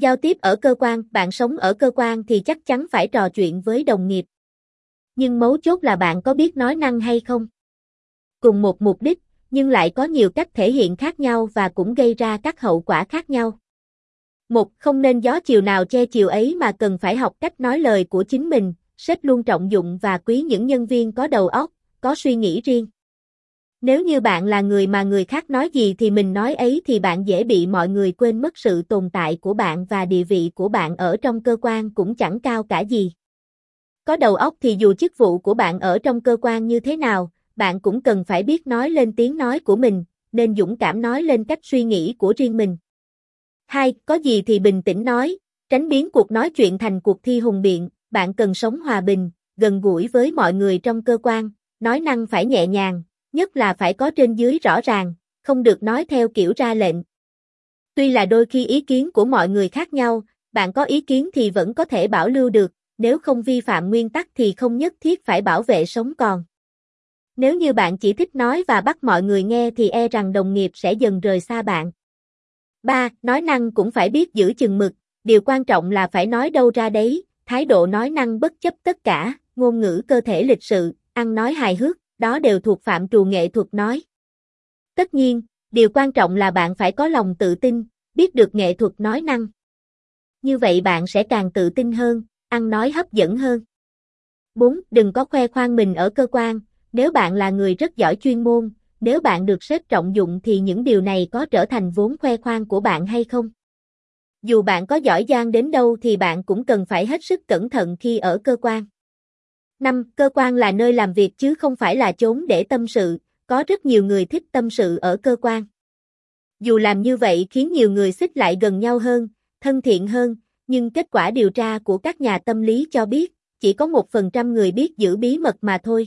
Giao tiếp ở cơ quan, bạn sống ở cơ quan thì chắc chắn phải trò chuyện với đồng nghiệp. Nhưng mấu chốt là bạn có biết nói năng hay không? Cùng một mục đích, nhưng lại có nhiều cách thể hiện khác nhau và cũng gây ra các hậu quả khác nhau. Một, không nên gió chiều nào che chiều ấy mà cần phải học cách nói lời của chính mình, sếp luôn trọng dụng và quý những nhân viên có đầu óc, có suy nghĩ riêng. Nếu như bạn là người mà người khác nói gì thì mình nói ấy thì bạn dễ bị mọi người quên mất sự tồn tại của bạn và địa vị của bạn ở trong cơ quan cũng chẳng cao cả gì. Có đầu óc thì dù chức vụ của bạn ở trong cơ quan như thế nào, bạn cũng cần phải biết nói lên tiếng nói của mình, nên dũng cảm nói lên cách suy nghĩ của riêng mình. 2. Có gì thì bình tĩnh nói, tránh biến cuộc nói chuyện thành cuộc thi hùng biện, bạn cần sống hòa bình, gần gũi với mọi người trong cơ quan, nói năng phải nhẹ nhàng, nhất là phải có trên dưới rõ ràng, không được nói theo kiểu ra lệnh. Tuy là đôi khi ý kiến của mọi người khác nhau, bạn có ý kiến thì vẫn có thể bảo lưu được, nếu không vi phạm nguyên tắc thì không nhất thiết phải bảo vệ sống còn. Nếu như bạn chỉ thích nói và bắt mọi người nghe thì e rằng đồng nghiệp sẽ dần rời xa bạn. 3. Nói năng cũng phải biết giữ chừng mực, điều quan trọng là phải nói đâu ra đấy, thái độ nói năng bất chấp tất cả, ngôn ngữ cơ thể lịch sự, ăn nói hài hước, đó đều thuộc phạm trù nghệ thuật nói. Tất nhiên, điều quan trọng là bạn phải có lòng tự tin, biết được nghệ thuật nói năng. Như vậy bạn sẽ càng tự tin hơn, ăn nói hấp dẫn hơn. 4. Đừng có khoe khoang mình ở cơ quan, nếu bạn là người rất giỏi chuyên môn, nếu bạn được sếp trọng dụng thì những điều này có trở thành vốn khoe khoang của bạn hay không? Dù bạn có giỏi giang đến đâu thì bạn cũng cần phải hết sức cẩn thận khi ở cơ quan. 5. Cơ quan là nơi làm việc chứ không phải là chốn để tâm sự, có rất nhiều người thích tâm sự ở cơ quan. Dù làm như vậy khiến nhiều người xích lại gần nhau hơn, thân thiện hơn, nhưng kết quả điều tra của các nhà tâm lý cho biết, chỉ có một phần trăm người biết giữ bí mật mà thôi.